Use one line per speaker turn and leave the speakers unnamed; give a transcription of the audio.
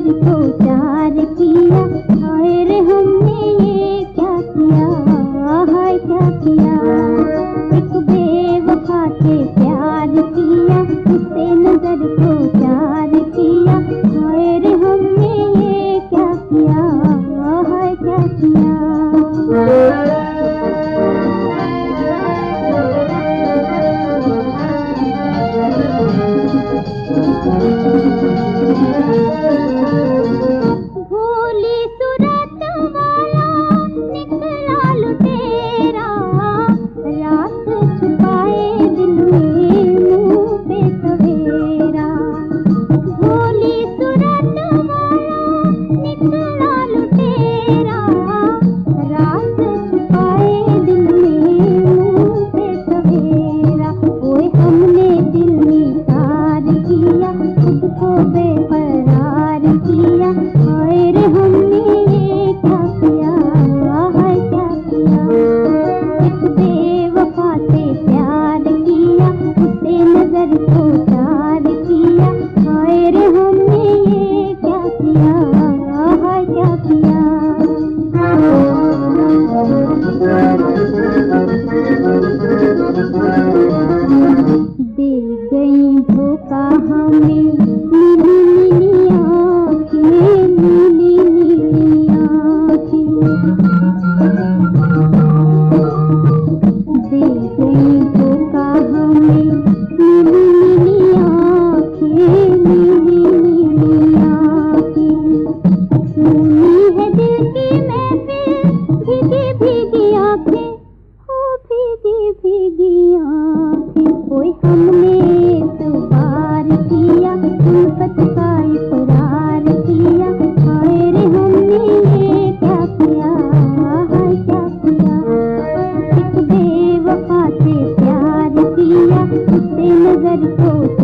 प्यार को चार किया। हाय रे हमने ये क्या किया? हाय क्या किया? एक बेवफा से प्यार किया। उसे नज़र को चार किया। हाय रे हमने ये क्या किया? हाय क्या किया? Thank you. गई धोखा हमें। नज़र को